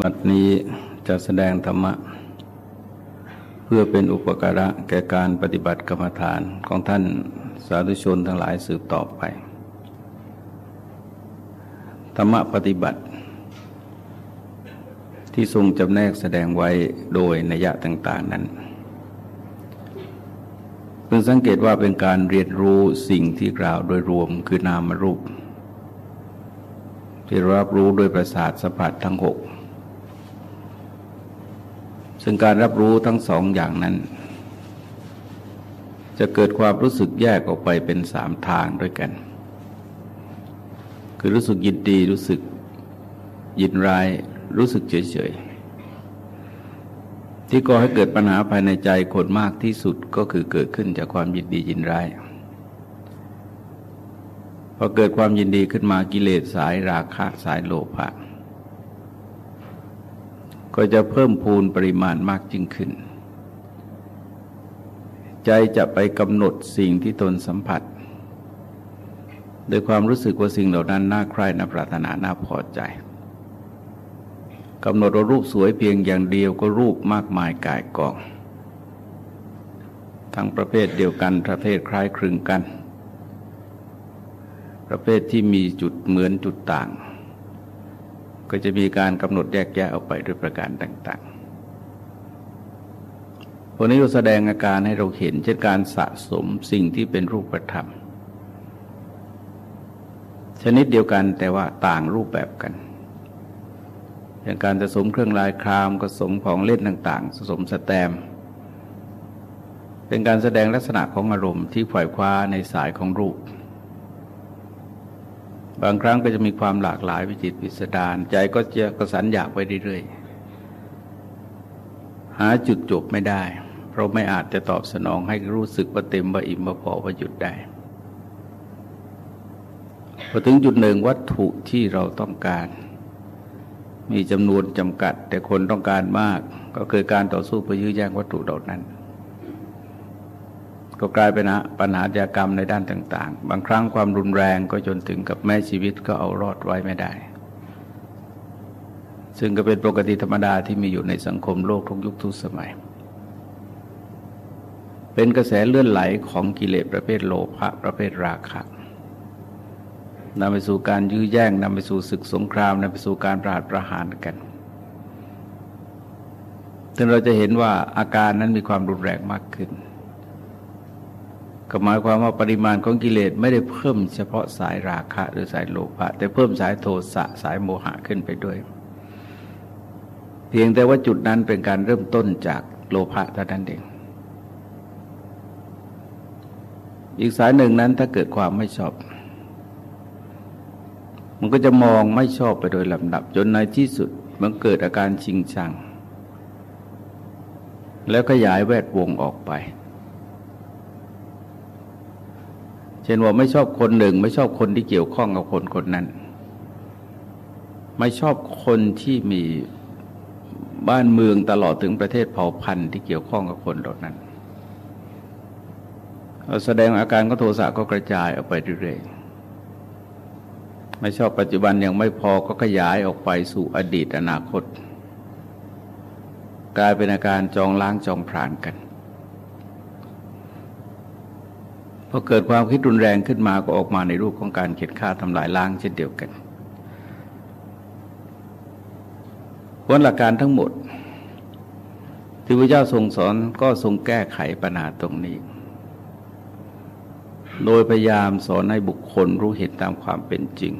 บัดนี้จะแสดงธรรมะ เพื่อเป็นอุปการะแก่การปฏิบัติกรรมฐานของท่านสาธุชนทั้งหลายสืบต่อไป ธรรมะปฏิบัติ ที่ทรงจำแนกแสดงไว้โดยนัยะต่าง ๆนั้นเพิ่งสังเกตว่าเป็นการเรียนรู้สิ่งที่กล่าวโดยรวมคือนามรูป ที่รับรู้โดยประสาทสัมผัสทั้งหก ซึ่งการรับรู้ทั้งสองอย่างนั้น จะเกิดความรู้สึกแยกออกไปเป็นสามทางด้วยกัน คือรู้สึกยินดีรู้สึกยินร้ายรู้สึกเฉยๆที่ก่อให้เกิดปัญหาภายในใจคนมากที่สุดก็คือเกิดขึ้นจากความยินดียินร้ายพอเกิดความยินดีขึ้นมากิเลสสายราคะสายโลภะ ก็จะเพิ่มพูนปริมาณมากยิ่งขึ้น ใจจะไปกำหนดสิ่งที่ตนสัมผัสโดยความรู้สึกว่าสิ่งเหล่านั้นน่าใคร่น่าปรารถนาน่าพอใจกำหนดว่ารูปสวยเพียงอย่างเดียวก็รูปมากมายกายกอง ทั้งประเภทเดียวกันประเภทคล้ายคลึงกัน ประเภทที่มีจุดเหมือนจุดต่าง ก็จะมีการกำหนดแยกแยะออกไปด้วยประการต่างๆวกนี้ก็แสดงอาการให้เราเห็นเช่นการสะสมสิ่งที่เป็นรูปธรรม ชนิดเดียวกันแต่ว่าต่างรูปแบบกัน อย่างการสะสมเครื่องลายครามก็สมของเล่นต่างๆสะสมสแตมเป็นการแสดงลักษณะของอารมณ์ที่ฝ่ายคว้าในสายของรูป บางครั้งก็จะมีความหลากหลายวิจิตพิสดารใจก็จะกระสันอยากไปเรื่อยๆหาจุดจบไม่ได้ เพราะไม่อาจจะตอบสนองให้รู้สึกว่าเต็มว่าอิ่มว่าพอว่าหยุดได้พอถึงจุดหนึ่งวัตถุที่เราต้องการ มีจำนวนจำกัด แต่คนต้องการมาก ก็เกิดการต่อสู้เพื่อยื้อแย่งวัตถุเหล่านั้น ก็กลายเป็นปัญหาจากรรมในด้านต่าง ๆ บางครั้งความรุนแรงก็จนถึงกับแม่ชีวิตก็เอารอดไว้ไม่ได้ ซึ่งก็เป็นปกติธรรมดาที่มีอยู่ในสังคมโลกทุกยุคทุกสมัย เป็นกระแสเลื่อนไหลของกิเลสประเภทโลภะประเภทราคะนำไปสู่การยื้อแย่งนำไปสู่ศึกสงครามนำไปสู่การปราดประหารกันซึ่งเราจะเห็นว่าอาการนั้นมีความรุนแรงมากขึ้น ก็หมายความว่าปริมาณของกิเลสไม่ได้เพิ่มเฉพาะสายราคะหรือสายโลภะแต่เพิ่มสายโทสะสายโมหะขึ้นไปด้วย เพียงแต่ว่าจุดนั้นเป็นการเริ่มต้นจากโลภะเท่านั้นเอง อีกสายหนึ่งนั้นถ้าเกิดความไม่ชอบ มันก็จะมองไม่ชอบไปโดยลำดับ จนในที่สุดมันเกิดอาการชิงชัง แล้วขยายแวดวงออกไป เช่นว่าไม่ชอบคนหนึ่ง ไม่ชอบคนที่เกี่ยวข้องกับคนคนนั้น ไม่ชอบคนที่มีบ้านเมืองตลอดถึงประเทศเผ่าพันธุ์ที่เกี่ยวข้องกับคนเหล่านั้นแสดงอาการก็โทสะก็กระจายออกไปเรื่อยๆ ไม่ชอบปัจจุบันยังไม่พอก็ขยายออกไปสู่อดีตอนาคต กลายเป็นอาการจองล้างจองผรานกันพ อเกิดความคิดรุนแรงขึ้นมาก็ออกมาในรูปของการเข็ดฆ่าทำลายล้างเช่นเดียวกันวันหลักการทั้งหมด ที่พระเจ้าทรงสอนก็ทรงแก้ไขปัญหาตรงนี้ โดยพยายามสอนให้บุคคลรู้เห็นตามความเป็นจริง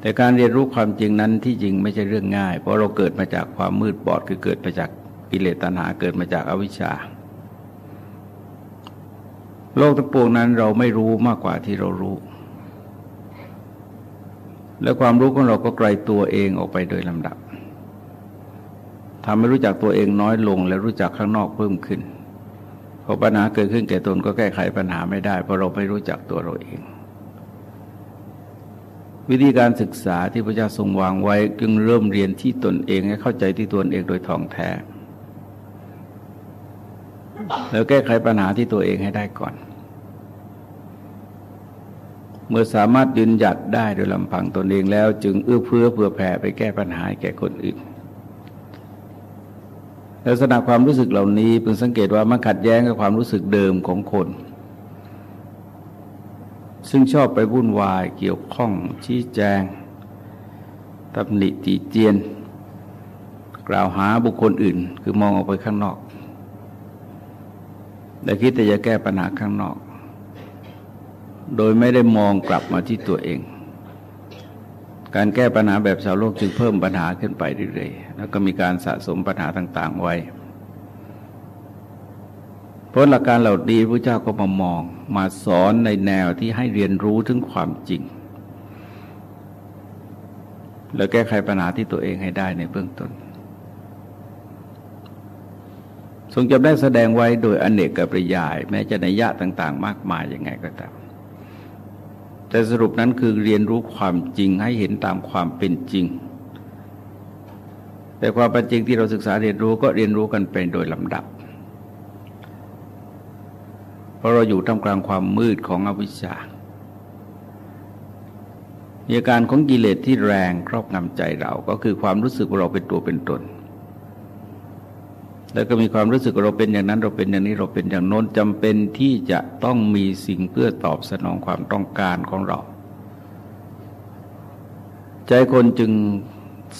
แต่การเรียนรู้ความจริงนั้นที่จริงไม่ใช่เรื่องง่าย เพราะเราเกิดมาจากความมืดบอดคือเกิดมาจากกิเลสตัณหาเกิดมาจากอวิชชา โลกทั้งปวงนั้นเราไม่รู้มากกว่าที่เรารู้ และความรู้ของเราก็ไกลตัวเองออกไปโดยลำดับทำให้รู้จักตัวเองน้อยลง และรู้จักข้างนอกเพิ่มขึ้นพอปัญหาเกิดขึ้นแก่ตนก็แก้ไขปัญหาไม่ได้เพราะเราไม่รู้จักตัวเราเอง วิธีการศึกษาที่พระเจ้าทรงวางไว้จึงเริ่มเรียนที่ตนเองให้เข้าใจที่ตนเองโดยท่องแท้ แล้วแก้ไขปัญหาที่ตัวเองให้ได้ก่อน เมื่อสามารถยืนหยัดได้โดยลำพังตนเองแล้ว จึงเอื้อเฟื้อเผื่อแผ่ไปแก้ปัญหาแก่คนอื่นลักษณะความรู้สึกเหล่านี้เพิ่งสังเกตว่ามันขัดแย้งกับความรู้สึกเดิมของคน ซึ่งชอบไปวุ่นวายเกี่ยวข้องชี้แจงตำหนิตีเจียน กล่าวหาบุคคลอื่น คือมองออกไปข้างนอก แต่คิดแต่จะแก้ปัญหาข้างนอก โดยไม่ได้มองกลับมาที่ตัวเอง การแก้ปัญหาแบบชาวโลกจึงเพิ่มปัญหาขึ้นไปเรื่อยๆ แล้วก็มีการสะสมปัญหาต่าง ๆ ไว้เพราะหลักการเหล่านี้พระเจ้าก็มามองมาสอนในแนวที่ให้เรียนรู้ถึงความจริง แล้วแก้ไขปัญหาที่ตัวเองให้ได้ในเบื้องต้น ทรงจำได้แสดงไว้โดยอนเนกกับปริยาย แม้จะในยะต่าง ๆ มากมายยังไงก็ตามแต่สรุปนั้นคือเรียนรู้ความจริงให้เห็นตามความเป็นจริง แต่ความเป็นจริงที่เราศึกษาเรียนรู้ก็เรียนรู้กันเป็นโดยลำดับ เพราะเราอยู่ท่ามกลางความมืดของอวิชชาอาการของกิเลสที่แรงครอบงำใจเราก็คือความรู้สึกว่าเราเป็นตัวเป็นตน แล้วก็มีความรู้สึกเราเป็นอย่างนั้นเราเป็นอย่างนี้เราเป็นอย่างโน้นจำเป็นที่จะต้องมีสิ่งเพื่อตอบสนองความต้องการของเรา ใจคนจึง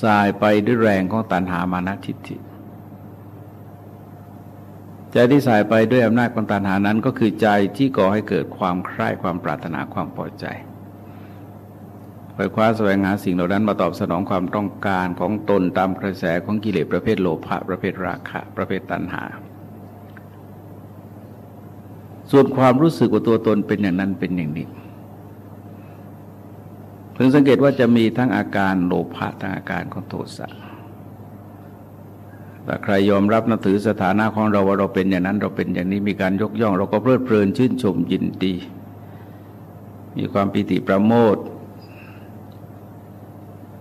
สายไปด้วยแรงของตัณหามานะทิฏฐิใจที่สายไปด้วยอำนาจของตัณหานั้นก็คือใจที่ก่อให้เกิดความใคร่ความปรารถนาความพอใจ ไปคว้าแสวงหาสิ่งเหล่านั้นมาตอบสนองความต้องการของตนตามกระแสของกิเลสประเภทโลภะประเภทราคะ ประเภทตัณหา ส่วนความรู้สึกว่าตัวตนเป็นอย่างนั้นเป็นอย่างนี้เพิ่งสังเกตว่าจะมีทั้งอาการโลภะทั้งอาการของโทสะแต่ใครยอมรับนับถือสถานะของเราว่าเราเป็นอย่างนั้นเราเป็นอย่างนี้มีการยกย่อง เราก็เพลิดเพลินชื่นชมยินดี มีความปิติประโมท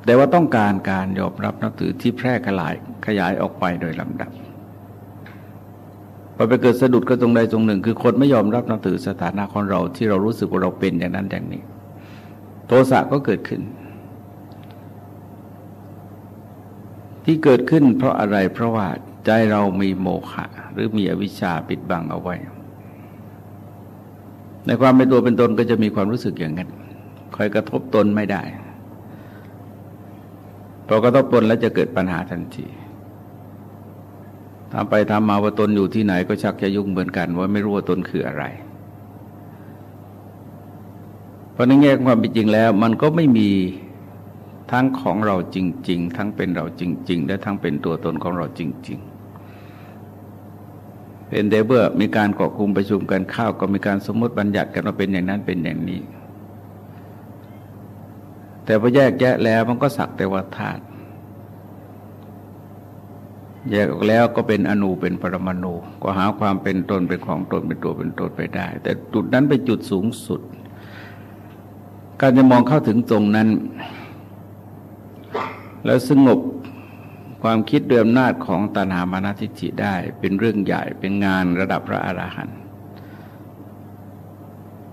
แต่ว่าต้องการการยอมรับนับถือที่แพร่ขยายขยายออกไปโดยลำดับพอไปเกิดสะดุดก็ตรงใดตรงหนึ่ง คือคนไม่ยอมรับนับถือสถานะของเราที่เรารู้สึกว่าเราเป็นอย่างนั้นอย่างนี้ โทสะก็เกิดขึ้น ที่เกิดขึ้นเพราะอะไรเพราะว่าใจเรามีโมฆะหรือมีอวิชชาปิดบังเอาไว้ ในความเป็นตัวเป็นตนก็จะมีความรู้สึกอย่างนั้นคอยกระทบตนไม่ได้ พอกระทบตนแล้วจะเกิดปัญหาทันทีทำไปทำมาว่าตนอยู่ที่ไหนก็ชักจะยุ่งเหมือนกัน ว่าไม่รู้ว่าตนคืออะไร เพราะในแง่ความเป็นจริงแล้ว มันก็ไม่มีทั้งของเราจริง ๆ ทั้งเป็นเราจริง ๆ และทั้งเป็นตัวตนของเราจริง ๆเป็นเดเบอร์มีการเกาะกลุ่มประชุมกันข้าวก็มีการสมมติบัญญัติกันว่าเป็นอย่างนั้นเป็นอย่างนี้ แต่พอแยกแยะแล้วมันก็สักแต่ว่าธาตุแยกออกแล้วก็เป็นอนูเป็นปรมาณูก็หาความเป็นตนเป็นของตนเป็นตัวเป็นตนไปได้ แต่จุดนั้นเป็นจุดสูงสุด การจะมองเข้าถึงตรงนั้น แล้วสงบความคิดเดิมนาจของตนามานาทิจิได้ เป็นเรื่องใหญ่เป็นงานระดับพระอราหันต์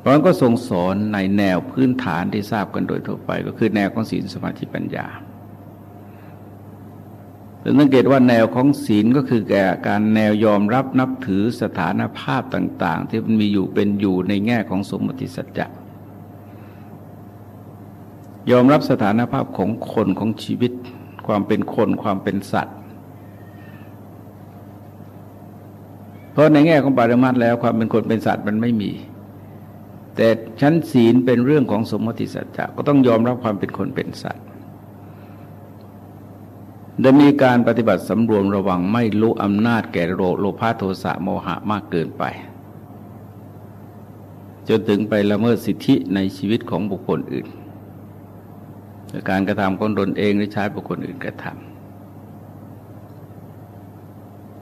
ราะนั้นก็ทรงสอนในแนวพื้นฐานที่ทราบกันโดยทั่วไป ก็คือแนวของศีลสมาธิปัญญาสังเกตว่าแนวของศีลก็คือแก่การแนวยอมรับนับถือสถานภาพต่าง ๆ ที่มันมีอยู่เป็นอยู่ในแง่ของสมมติสัจจะยอมรับสถานภาพของคนของชีวิต ความเป็นคนความเป็นสัตว์ เพราะในแง่ของปรมัตแล้วความเป็นคนเป็นสัตว์มันไม่มี แต่ชั้นศีลเป็นเรื่องของสมมติสัจจะก็ต้องยอมรับความเป็นคนเป็นสัตว์ได้มีการปฏิบัติสำรวมระวังไม่รู้อำนาจแก่โลโลภะโทสะโมหะมากเกินไป จนถึงไปละเมิดสิทธิในชีวิตของบุคคลอื่น การกระทำคนตนเองหรือใช้บุคคลอื่นกระทำ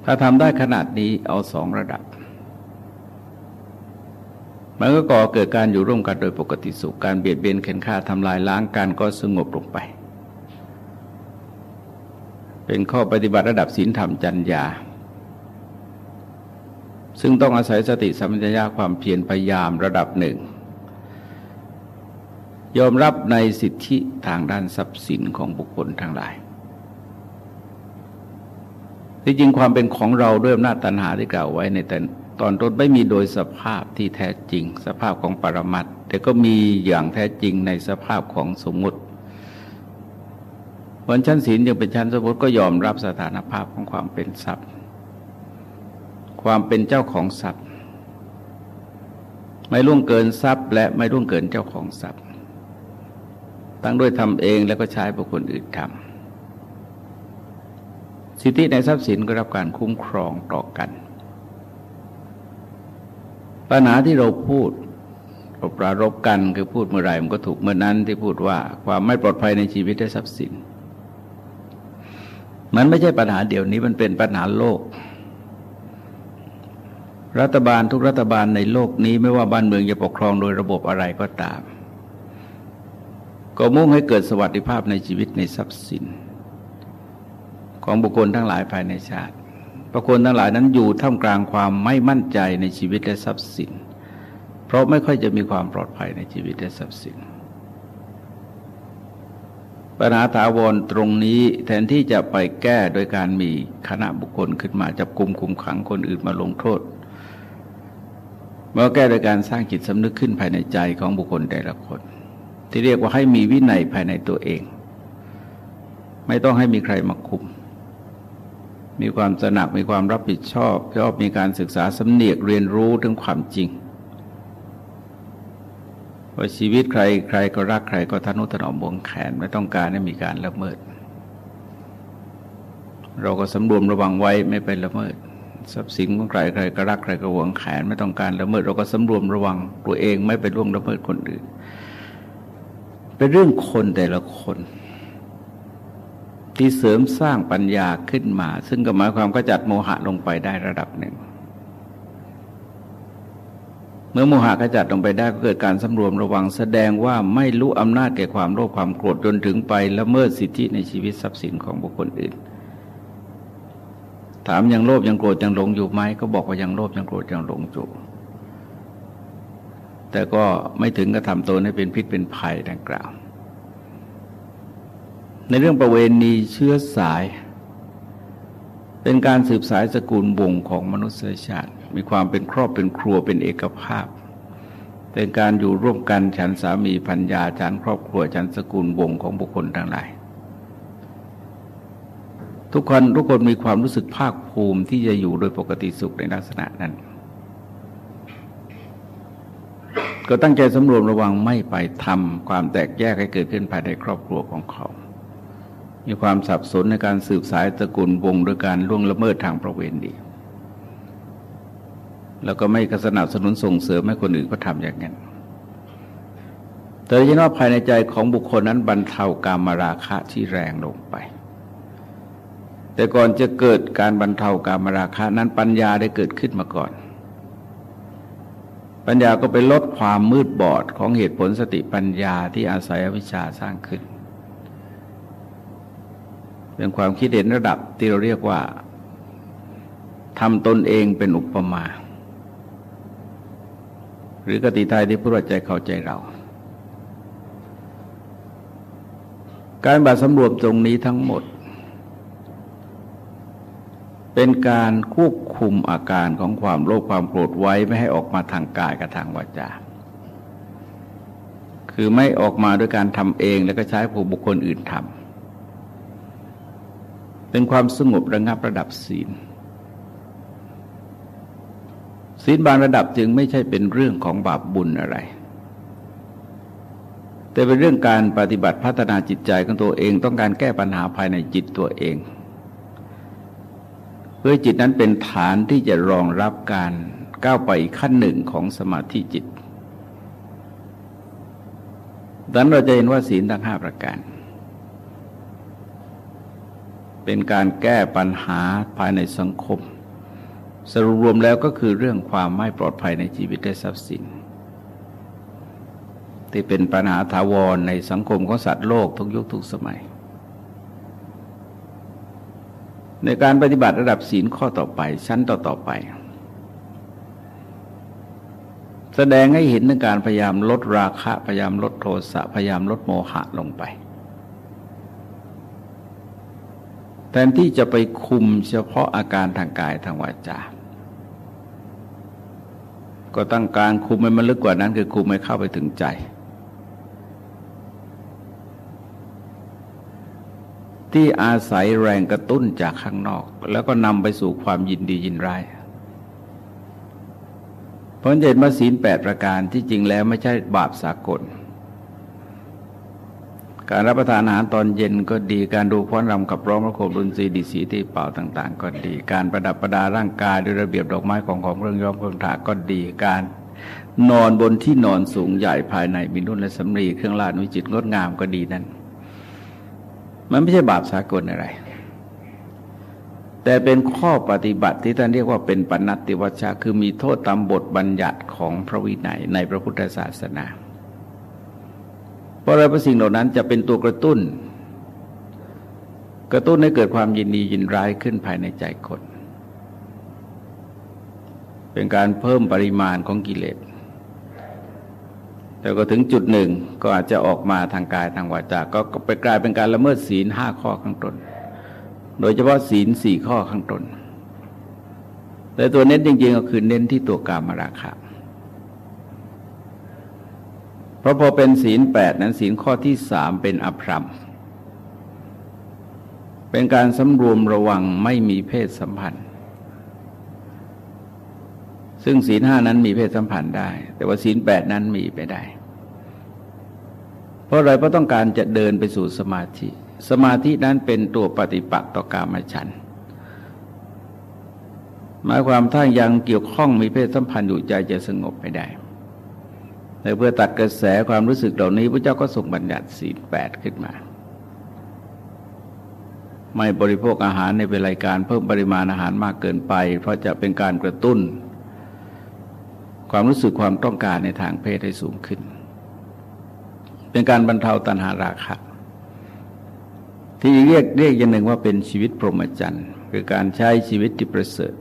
ถ้าทำได้ขนาดนี้เอาสองระดับ มันก็ก่อเกิดการอยู่ร่วมกันโดยปกติสุขการเบียดเบียนเข็นฆ่าทำลายล้างกันก็สงบลงไป เป็นข้อปฏิบัติระดับศีลธรรมจัญญา ซึ่งต้องอาศัยสติสัมปชัญญะความเพียรพยายามระดับหนึ่ง ยอมรับในสิทธิทางด้านทรัพย์สินของบุคคลทั้งหลายที่จริงความเป็นของเราด้วยอำนาจตัณหาที่กล่าวไว้ในแต่ ตอนต้นไม่มีโดยสภาพที่แท้จริง สภาพของปรมัตแต่ก็มีอย่างแท้จริงในสภาพของสมมติวันชั้นศีลยังเป็นชั้นสมมติก็ยอมรับสถานภาพของความเป็นทรัพย์ ความเป็นเจ้าของทรัพย์ ไม่ล่วงเกินทรัพย์ และไม่ล่วงเกินเจ้าของทรัพย์ ตั้งด้วยทำเองแล้วก็ใช้บุคคลอื่นทำสิทธิในทรัพย์สินก็รับการคุ้มครองต่อกัน ปัญหาที่เราพูดเราปรารบกันคือพูดเมื่อไรมันก็ถูกเมื่อนั้นที่พูดว่าความไม่ปลอดภัยในชีวิตและทรัพย์สิน มันไม่ใช่ปัญหาเดี๋ยวนี้มันเป็นปัญหาโลก รัฐบาลทุกรัฐบาลในโลกนี้ไม่ว่าบ้านเมืองจะปกครองโดยระบบอะไรก็ตาม ก็มุ่งให้เกิดสวัสดิภาพในชีวิตในทรัพย์สิน ของบุคคลทั้งหลายภายในชาติ บุคคลทั้งหลายนั้นอยู่ท่ามกลางความไม่มั่นใจในชีวิตและทรัพย์สิน เพราะไม่ค่อยจะมีความปลอดภัยในชีวิตและทรัพย์สิน ปัญหาถาวรตรงนี้แทนที่จะไปแก้โดยการมีคณะบุคคลขึ้นมาจับกลุ่มคุมขังคนอื่นมาลงโทษเมื่อแก้โดยการสร้างจิตสำนึกขึ้นภายในใจของบุคคลแต่ละคน ที่เรียกว่าให้มีวินัยภายในตัวเอง ไม่ต้องให้มีใครมาคุม มีความสนักมีความรับผิดชอบชอบมีการศึกษาสำเนียกเรียนรู้ถึงความจริงว่าชีวิตใครใครก็รักใครก็ทนุถนอมบวงแขนไม่ต้องการให้มีการละเมิด เราก็สำรวมระวังไว้ไม่ไปละเมิดทรัพย์สินของใครใครก็รักใครก็หวงแขนไม่ต้องการละเมิด เราก็สำรวมระวังตัวเองไม่ไปล่วงละเมิดคนอื่น เป็นเรื่องคนแต่ละคน ที่เสริมสร้างปัญญาขึ้นมา ซึ่งก็หมายความก็จัดโมหะลงไปได้ระดับหนึ่ง เมื่อโมหะขจัดลงไปได้ก็เกิดการสำรวมระวังแสดงว่าไม่รู้อำนาจแก่ความโลภความโกรธจนถึงไปละเมิดสิทธิในชีวิตทรัพย์สินของบุคคลอื่น ถามยังโลภยังโกรธยังหลงอยู่ไหมก็บอกว่ายังโลภยังโกรธยังหลงอยู่แต่ก็ไม่ถึงกับทำตัวให้เป็นพิษเป็นภัยดังกล่าว ในเรื่องประเวณีเชื้อสาย เป็นการสืบสายสกุลวงของมนุษยชาติ มีความเป็นครอบเป็นครัวเป็นเอกภาพ เป็นการอยู่ร่วมกันฉันสามีพัญญาฉันครอบครัวฉันสกุลวงของบุคคลทั้งหลายทุกคนทุกคนมีความรู้สึกภาคภูมิที่จะอยู่โดยปกติสุขในลักษณะนั้น ก็ตั้งใจสำรวมระวังไม่ไปทำความแตกแยกให้เกิดขึ้นภายในครอบครัวของเขา มีความสับสนในการสืบสายตระกูลวงโดยการล่วงละเมิดทางประเวณีแล้วก็ไม่กสนับสนุนส่งเสริมให้คนอื่นก็ทำอย่างนั้นแต่ยินว่าภายในใจของบุคคลนั้นบรรเทากามราคะที่แรงลงไป แต่ก่อนจะเกิดการบรรเทากามราคะนั้นปัญญาได้เกิดขึ้นมาก่อน ปัญญาก็ไปลดความมืดบอดของเหตุผลสติปัญญาที่อาศัยอวิชชาสร้างขึ้น เป็นความคิดเห็นระดับที่เราเรียกว่าทำตนเองเป็นอุปมา หรือกติไทยที่พูดว่าใจเข้าใจเรา การบาสำรวมตรงนี้ทั้งหมด เป็นการควบคุมอาการของความโลภความโกรธไว้ไม่ให้ออกมาทางกายกับทางวาจาคือไม่ออกมาด้วยการทำเองแล้วก็ใช้ผู้บุคคลอื่นทำ เป็นความสงบระงับระดับศีล ศีลบางระดับจึงไม่ใช่เป็นเรื่องของบาปบุญอะไร แต่เป็นเรื่องการปฏิบัติพัฒนาจิตใจของตัวเองต้องการแก้ปัญหาภายในจิตตัวเอง เพื่อจิตนั้นเป็นฐานที่จะรองรับการก้าวไปขั้นหนึ่งของสมาธิจิตดังนั้นเราจะเห็นว่าศีลทั้งห้าประการ เป็นการแก้ปัญหาภายในสังคม สรุปรวมแล้วก็คือเรื่องความไม่ปลอดภัยในชีวิตและทรัพย์สิน ที่เป็นปัญหาถาวรในสังคมของสัตว์โลกทุกยุคทุกสมัย ในการปฏิบัติระดับศีลข้อต่อไป ชั้นต่อต่อไป แสดงให้เห็นในการพยายามลดราคะ พยายามลดโทสะพยายามลดโมหะลงไป แทนที่จะไปคุมเฉพาะอาการทางกายทางวาจา ก็ตั้งการคุมให้มันลึกกว่านั้น คือคุมให้เข้าไปถึงใจ ที่อาศัยแรงกระตุ้นจากข้างนอก แล้วก็นำไปสู่ความยินดียินร้ายเพราะเห็นมาศีลแปดประการที่จริงแล้วไม่ใช่บาปสากล การรับประทานอาหารตอนเย็นก็ดีการดูพ้อนรำกับร้องระโคมรุนซีดีสีที่เป่าต่าง ๆ ก็ดี การประดับประดาร่างกายด้วยระเบียบดอกไม้ของของเครื่องย้อมเครื่องถาก็ดีการนอนบนที่นอนสูงใหญ่ภายในมีนุ่นและสำรีเครื่องลาดวิจิตรงดงามก็ดีนั้น มันไม่ใช่บาปสากลอะไร แต่เป็นข้อปฏิบัติที่ท่านเรียกว่าเป็นปนัตติวัชชะคือมีโทษตามบทบัญญัติของพระวินัยในพระพุทธศาสนา เพราะอะไรเพราะสิ่งเหล่านั้นจะเป็นตัวกระตุ้น กระตุ้นให้เกิดความยินดียินร้ายขึ้นภายในใจคน เป็นการเพิ่มปริมาณของกิเลสแต่ก็ถึงจุดหนึ่งก็อาจจะออกมาทางกายทางวาจาก็ไปกลายเป็นการละเมิดศีลห้าข้อข้างต้นโดยเฉพาะศีลสี่ข้อข้างต้นแต่ตัวเน้นจริงๆก็คือเน้นที่ตัวกามราคะ เพราะพอเป็นศีลแปดนั้นศีลข้อที่สามเป็นอภรรม เป็นการสำรวมระวังไม่มีเพศสัมพันธ์ ซึ่งศีลห้านั้นมีเพศสัมพันธ์ได้ แต่ว่าศีลแปดนั้นมีไปได้ เพราะอะไรเพราะต้องการจะเดินไปสู่สมาธิ สมาธินั้นเป็นตัวปฏิปักษ์ต่อกามฉันหมายความถ้ายังเกี่ยวข้องมีเพศสัมพันธ์อยู่ใจจะสงบไม่ได้ แต่เพื่อตัดกระแสความรู้สึกเหล่านี้พระเจ้าก็ส่งบัญญัติสีแปดขึ้นมา ไม่บริโภคอาหารในเวลาการเพิ่มปริมาณอาหารมากเกินไป เพราะจะเป็นการกระตุ้น ความรู้สึกความต้องการในทางเพศให้สูงขึ้น เป็นการบรรเทาตัณหาราคะที่เรียกเรียกอย่างหนึ่งว่าเป็นชีวิตพรหมจรรย์คือการใช้ชีวิตที่ประเสริฐ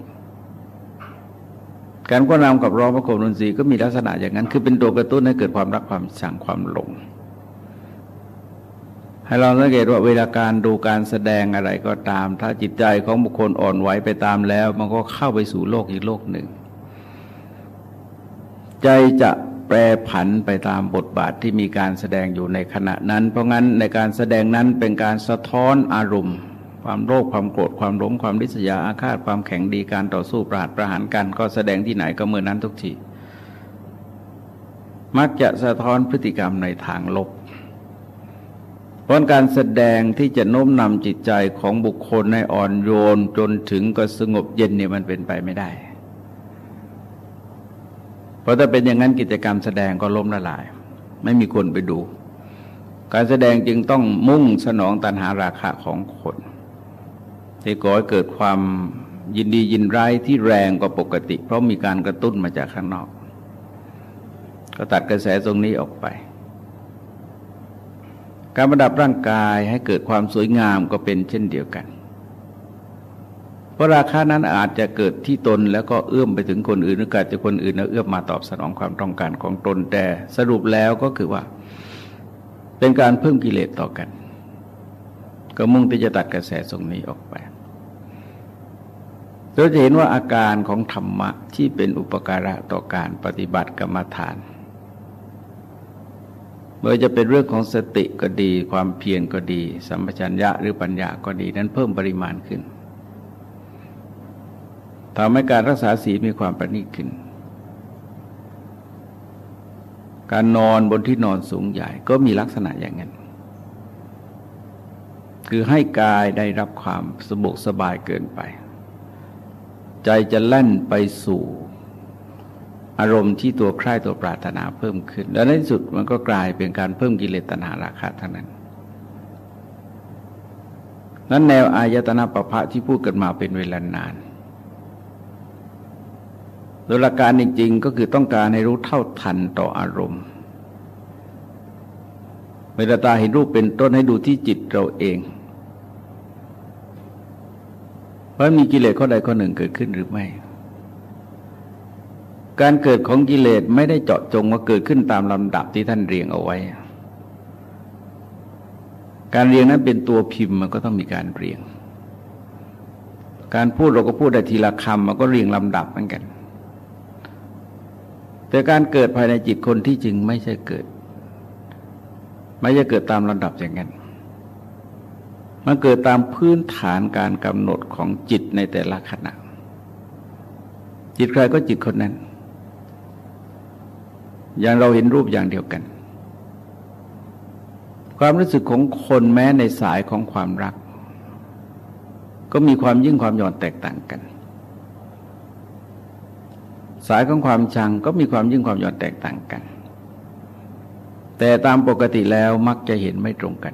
การก็นำกับร้องพระโคมดนตรีก็มีลักษณะอย่างนั้น คือเป็นตัวกระตุ้นให้เกิดความรักความชังความหลง ให้เราสังเกตว่าเวลาการดูการแสดงอะไรก็ตาม ถ้าจิตใจของบุคคลอ่อนไหวไปตามแล้ว มันก็เข้าไปสู่โลกอีกโลกหนึ่ง ใจจะแปรผันไปตามบทบาทที่มีการแสดงอยู่ในขณะนั้น เพราะงั้นในการแสดงนั้นเป็นการสะท้อนอารมณ์ ความโลภความโกรธความหลงความริษยาอาฆาตความแข็งดีการต่อสู้ประหารประหารกัน ก็แสดงที่ไหนก็เมื่อนั้นทุกทีมักจะสะท้อนพฤติกรรมในทางลบเพราะการแสดงที่จะโน้มนำจิตใจของบุคคลในอ่อนโยนจนถึงก็สงบเย็นเนี่ยมันเป็นไปไม่ได้ เพราะถ้าเป็นอย่างนั้นกิจกรรมแสดงก็ล้มละลาย ไม่มีคนไปดู การแสดงจึงต้องมุ่งสนองตันหาราคะของคน ที่ก่อให้เกิดความยินดียินร้ายที่แรงกว่าปกติ เพราะมีการกระตุ้นมาจากข้างนอก ก็ตัดกระแสตรงนี้ออกไป การประดับร่างกายให้เกิดความสวยงามก็เป็นเช่นเดียวกัน เพราะราคานั้นอาจจะเกิดที่ตนแล้วก็เอื้อมไปถึงคนอื่นหรือเกิดจากคนอื่นแล้วเอื้อมมาตอบสนองความต้องการของตนแต่สรุปแล้วก็คือว่า เป็นการเพิ่มกิเลสต่อกัน ก็มุ่งที่จะตัดกระแสตรงนี้ออกไป เราจะเห็นว่าอาการของธรรมะที่เป็นอุปการะต่อการปฏิบัติกรรมฐานเมื่อจะเป็นเรื่องของสติก็ดี ความเพียรก็ดี สัมปชัญญะหรือปัญญาก็ดีนั้นเพิ่มปริมาณขึ้นทำให้การรักษาศีลมีความประณีตขึ้น การนอนบนที่นอนสูงใหญ่ก็มีลักษณะอย่างนั้น คือให้กายได้รับความสะบกสบายเกินไป ใจจะแล่นไปสู่ อารมณ์ที่ตัวใคร่ตัวปรารถนาเพิ่มขึ้น แล้วในที่สุดมันก็กลายเป็นการเพิ่มกิเลสตัณหาราคะทั้งนั้น นั้นแนวอายตนะปะพะที่พูดกันมาเป็นเวลานานโดยหลักการจริงๆก็คือต้องการให้รู้เท่าทันต่ออารมณ์เวลาตาเห็นรูปเป็นต้นให้ดูที่จิตเราเอง เพราะมีกิเลสข้อใดข้อหนึ่งเกิดขึ้นหรือไม่ การเกิดของกิเลสไม่ได้เจาะจงว่าเกิดขึ้นตามลำดับที่ท่านเรียงเอาไว้ การเรียงนั้นเป็นตัวพิมพ์มันก็ต้องมีการเรียง การพูดเราก็พูดได้ทีละคำมันก็เรียงลำดับเหมือนกัน แต่การเกิดภายในจิตคนที่จริงไม่ใช่เกิด ไม่ใช่เกิดตามลำดับอย่างนั้น มันเกิดตามพื้นฐานการกำหนดของจิตในแต่ละขณะ จิตใครก็จิตคนนั้น อย่างเราเห็นรูปอย่างเดียวกัน ความรู้สึกของคนแม้ในสายของความรัก ก็มีความยิ่งความหย่อนแตกต่างกัน สายของความชังก็มีความยิ่งความหย่อนแตกต่างกัน แต่ตามปกติแล้วมักจะเห็นไม่ตรงกัน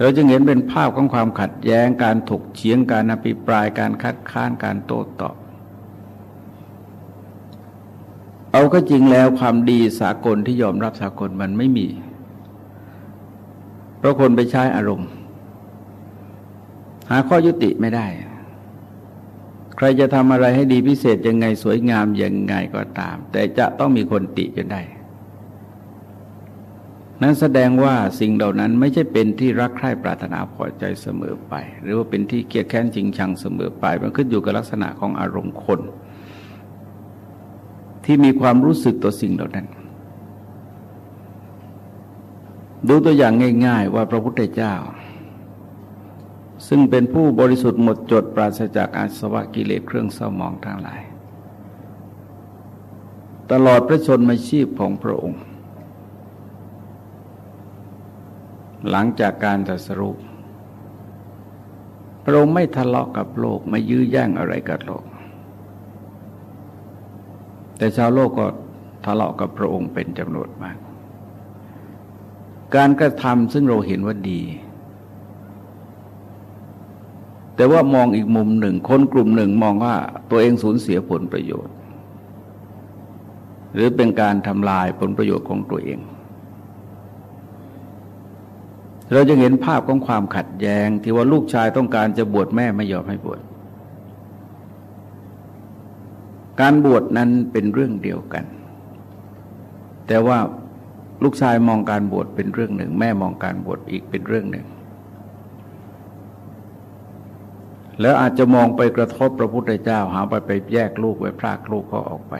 เราจึงเห็นเป็นภาพของความขัดแย้งการถกเฉียงการอภิปรายการคัดค้านการโต้ตอบ เอาก็จริงแล้วความดีสากลที่ยอมรับสากลมันไม่มี เพราะคนไปใช้อารมณ์ หาข้อยุติไม่ได้ ใครจะทำอะไรให้ดีพิเศษยังไงสวยงามยังไงก็ตาม แต่จะต้องมีคนติจนได้ นั้นแสดงว่าสิ่งเหล่านั้นไม่ใช่เป็นที่รักใคร่ปรารถนาพอใจเสมอไป หรือว่าเป็นที่เกลียดแค้นจริงชังเสมอไป มันขึ้นอยู่กับลักษณะของอารมณ์คน ที่มีความรู้สึกต่อสิ่งเหล่านั้น ดูตัวอย่างง่าย ๆ ว่าพระพุทธเจ้า ซึ่งเป็นผู้บริสุทธิ์หมดจดปราศจากอาสวะกิเลสเครื่องเศร้ามองทั้งหลาย ตลอดพระชนมาชีพของพระองค์ หลังจากการตรัสรู้พระองค์ไม่ทะเลาะกับโลกไม่ยื้อแย่งอะไรกับโลก แต่ชาวโลกก็ทะเลาะกับพระองค์เป็นจำนวนมาก การกระทำซึ่งเราเห็นว่าดี แต่ว่ามองอีกมุมหนึ่ง คนกลุ่มหนึ่งมองว่าตัวเองสูญเสียผลประโยชน์ หรือเป็นการทำลายผลประโยชน์ของตัวเอง เราจะเห็นภาพของความขัดแย้ง ที่ว่าลูกชายต้องการจะบวชแม่ไม่ยอมให้บวชการบวชนั้นเป็นเรื่องเดียวกัน แต่ว่าลูกชายมองการบวชเป็นเรื่องหนึ่ง แม่มองการบวชอีกเป็นเรื่องหนึ่ง แล้วอาจจะมองไปกระทบพระพุทธเจ้าหาไปไปแยกลูกไว้พรากลูกก็ออกไป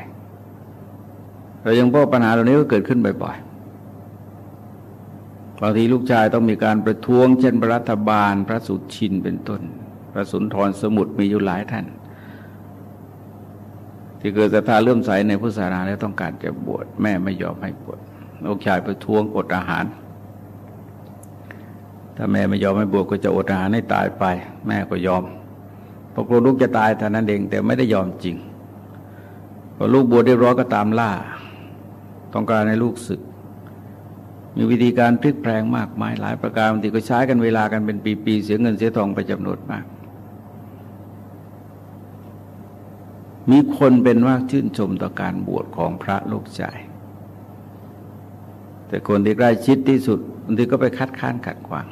เรายังพบปัญหาเหล่านี้ก็เกิดขึ้นบ่อยๆางทีลูกชายต้องมีการประท้วง เช่นระรัฐบาล พระสุชินเป็นต้น พระสุนทรสมุทรมีอยู่หลายท่าน ที่เกิดศรัทธาเลื่อมใสในพุทธศาสนาแล้วต้องการจะบวชแม่ไม่ยอมให้บวชลูกชายประท้วงอดอาหาร ถ้าแม่ไม่ยอมให้บวชก็จะอดอาหารให้ตายไป แม่ก็ยอมพอกลัวลูกจะตายท่านั้นเองแต่ไม่ได้ยอมจริงพอลูกบวชได้ร้อยก็ตามล่า ต้องการให้ลูกศึก มีวิธีการพลิกแปลงมากมายหลายประการบางทีก็ใช้กันเวลากันเป็นปีๆเสียเงินเสียทองไปจำนวนมาก มีคนเป็นว่าชื่นชมต่อการบวชของพระลูกชายแต่คนที่ใกล้ชิดที่สุดบางทีก็ไปคัดค้านขัดขวาง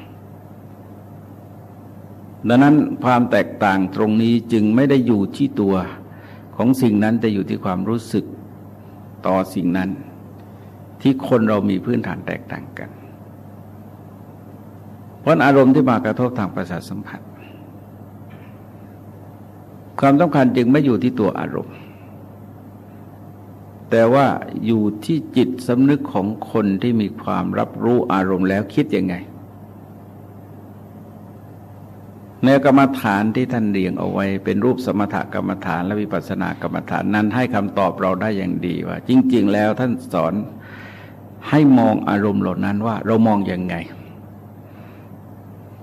ดังนั้นความแตกต่างตรงนี้จึงไม่ได้อยู่ที่ตัวของสิ่งนั้นแต่อยู่ที่ความรู้สึกต่อสิ่งนั้น ที่คนเรามีพื้นฐานแตกต่างกัน เพราะอารมณ์ที่มากระทบทางประสาทสัมผัส ความสำคัญจึงไม่อยู่ที่ตัวอารมณ์ แต่ว่าอยู่ที่จิตสำนึกของคนที่มีความรับรู้อารมณ์แล้วคิดยังไงในกรรมฐานที่ท่านเรียงเอาไว้ เป็นรูปสมถกรรมฐานและวิปัสสนากรรมฐานนั้นให้คำตอบเราได้อย่างดีว่า จริง ๆ แล้วท่านสอน ให้มองอารมณ์เหล่านั้นว่า เรามองอยังไง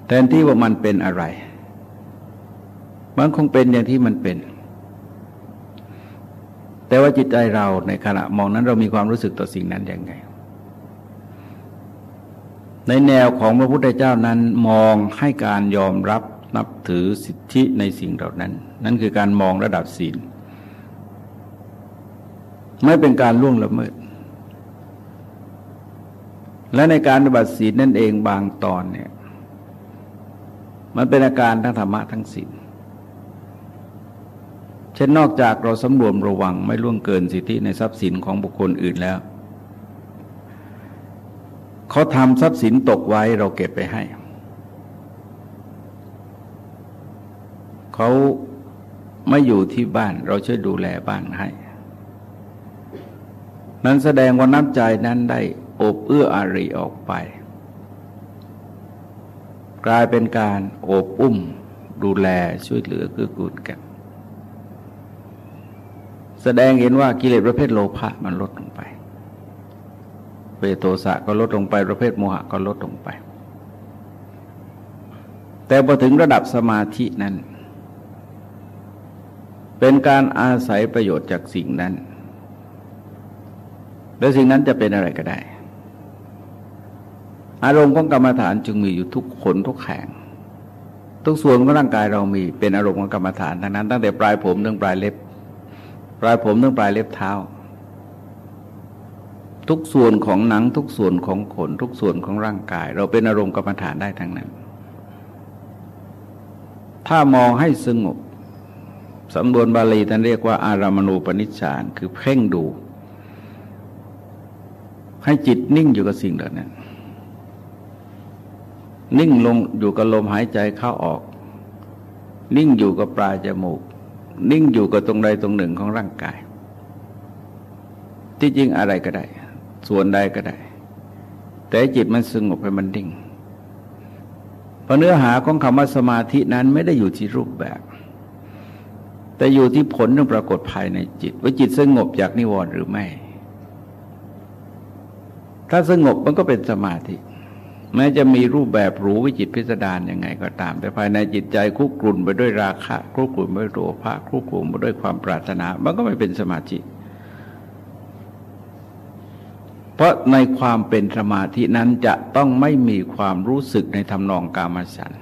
แทนที่ว่ามันเป็นอะไร มันคงเป็นอย่างที่มันเป็น แต่ว่าจิตใจเราในขณะมองนั้นเรามีความรู้สึกต่อสิ่งนั้นยังไง ในแนวของพระพุทธเจ้านั้นมองให้การยอมรับนับถือสิทธิในสิ่งเหล่านั้น นั่นคือการมองระดับศีลไม่เป็นการล่วงละเมิด และในการปฏิบัติศีลนั่นเองบางตอนเนี่ย มันเป็นอาการทั้งธรรมะทั้งศีลเช่นนอกจากเราสำรวมระวังไม่ล่วงเกินสิทธิในทรัพย์สินของบุคคลอื่นแล้วเขาทำทรัพย์สินตกไว้เราเก็บไปให้ เขาไม่อยู่ที่บ้านเราช่วยดูแลบ้านให้ นั้นแสดงว่าน้ำใจนั้นได้ อบเอื้ออารีออกไป กลายเป็นการโอบอุ้มดูแลช่วยเหลือคือกูลกันแสดงเห็นว่ากิเลสประเภทโลภะมันลดลงไปเวโตสะก็ลดลงไปประเภทโมหะก็ลดลงไป แต่พอถึงระดับสมาธินั้น เป็นการอาศัยประโยชน์จากสิ่งนั้น และสิ่งนั้นจะเป็นอะไรก็ได้ อารมณ์ของกรรมฐานจึงมีอยู่ทุกคนทุกแห่งทุกส่วนของร่างกายเรามีเป็นอารมณ์ของกรรมฐานทั้งนั้น ตั้งแต่ปลายผมถึงปลายเล็บ ปลายผมตั้งปลายเล็บเท้า ทุกส่วนของหนังทุกส่วนของขนทุกส่วนของร่างกาย เราเป็นอารมณ์กรรมฐานได้ทั้งนั้น ถ้ามองให้สงบสำนวนบาลีท่านเรียกว่า อารามณูปนิชฌานคือเพ่งดู ให้จิตนิ่งอยู่กับสิ่งเหล่านั้น นิ่งลงอยู่กับลมหายใจเข้าออก นิ่งอยู่กับปลายจมูก นิ่งอยู่กับตรงใดตรงหนึ่งของร่างกาย ที่จริงอะไรก็ได้ ส่วนใดก็ได้ แต่จิตมันสงบไปมันดิ่งเพราะเนื้อหาของคำว่าสมาธินั้นไม่ได้อยู่ที่รูปแบบ แต่อยู่ที่ผลที่ปรากฏภายในจิต ว่าจิตสงบจากนิวรณ์หรือไม่ ถ้าสงบมันก็เป็นสมาธิ แม้จะมีรูปแบบหรูวิจิตพิสดารยังไงก็ตาม แต่ภายในจิตใจคุกกลุ่นไปด้วยราคะคุกกลุ่นไปด้วยโลภะคุกกลุ่นไปด้วยความปรารถนา มันก็ไม่เป็นสมาธิเพราะในความเป็นสมาธินั้นจะต้องไม่มีความรู้สึกในทำนองกามฉัน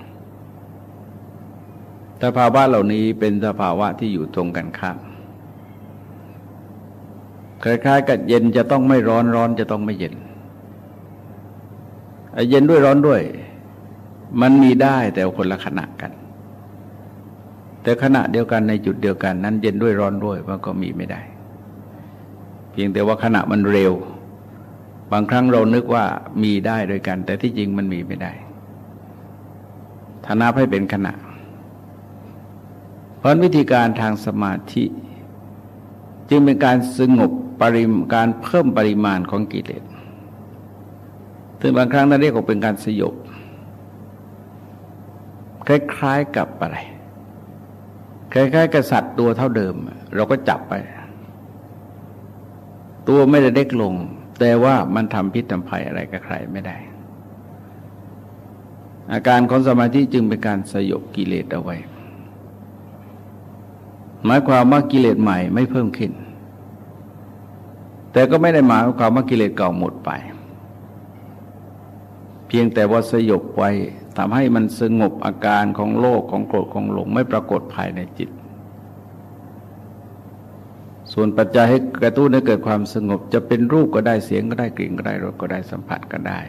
สภาวะเหล่านี้เป็นสภาวะที่อยู่ตรงกันข้ามคล้ายๆกับเย็นจะต้องไม่ร้อนร้อนจะต้องไม่เย็น เย็นด้วยร้อนด้วย มันมีได้แต่คนละขณะกัน แต่ขณะเดียวกันในจุดเดียวกัน นั้น เย็นด้วยร้อนด้วยมันก็มีไม่ได้ เพียงแต่ว่าขณะมันเร็ว บางครั้งเรานึกว่ามีได้โดยกัน แต่ที่จริงมันมีไม่ได้ฐานะให้เป็นขณะ เพราะวิธีการทางสมาธิ จึงเป็นการสงบปริมการเพิ่มปริมาณของกิเลส ซึ่งบางครั้งนั่นเรียกว่าเป็นการสยบ คล้ายๆกับอะไร คล้ายๆกับสัตว์ตัวเท่าเดิม เราก็จับไป ตัวไม่ได้เล็กลง แต่ว่ามันทำพิษทำภัยอะไรกับใครไม่ได้ อาการของสมาธิจึงเป็นการสยบกิเลสเอาไว้ หมายความว่ากิเลสใหม่ไม่เพิ่มขึ้น แต่ก็ไม่ได้หมายความว่ากิเลสเก่าหมดไป เพียงแต่ว่าสยบไว้ทำให้มันสงบอาการของโลกของโกรธของหลงไม่ปรากฏภายในจิต ส่วนปัจจัยให้กระตุ้นให้เกิดความสงบ จะเป็นรูปก็ได้เสียงก็ได้กลิ่นก็ได้รสก็ได้สัมผัสก็ได้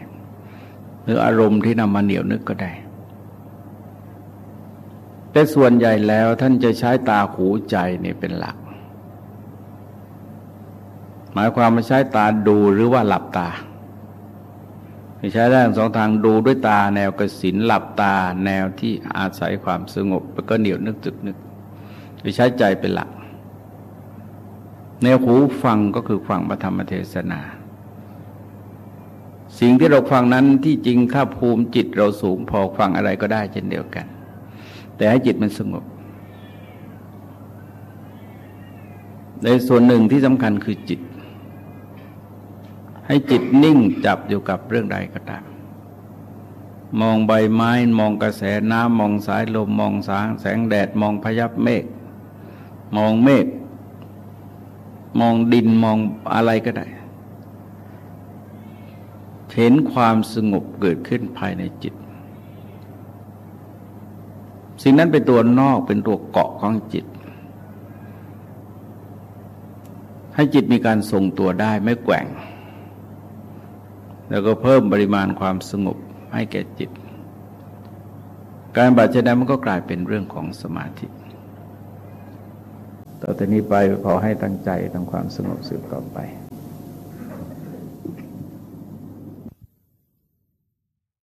หรืออารมณ์ที่นำมาเหนียวนึกก็ได้ แต่ส่วนใหญ่แล้วท่านจะใช้ตาหูใจนี่เป็นหลัก หมายความว่าใช้ตาดูหรือว่าหลับตา ใช้ได้สองทางดูด้วยตาแนวกสินหลับตาแนวที่อาศัยความสงบ แล้วก็เหนียวนึกจึกนึกหรือใช้ใจเป็นหลัก แนวหูฟังก็คือฟังพระธรรมเทศนา สิ่งที่เราฟังนั้นที่จริงถ้าภูมิจิตเราสูงพอฟังอะไรก็ได้เช่นเดียวกัน แต่ให้จิตมันสงบ ในส่วนหนึ่งที่สำคัญคือจิต ให้จิตนิ่งจับอยู่กับเรื่องใดก็ตามมองใบไม้ มองกระแสน้ำมองสายลม มองสางแสงแดด มองพยับเมฆ มองเมฆ มองดิน มองอะไรก็ได้ เห็นความสงบเกิดขึ้นภายในจิต สิ่งนั้นเป็นตัวนอก เป็นตัวเกาะของจิต ให้จิตมีการทรงตัวได้ไม่แกว่ง แล้วก็เพิ่มปริมาณความสงบให้แก่จิต การบัตรนั้นมันก็กลายเป็นเรื่องของสมาธิ ต่อแต่นี้ไปขอให้ตั้งใจทำความสงบสืบต่อไป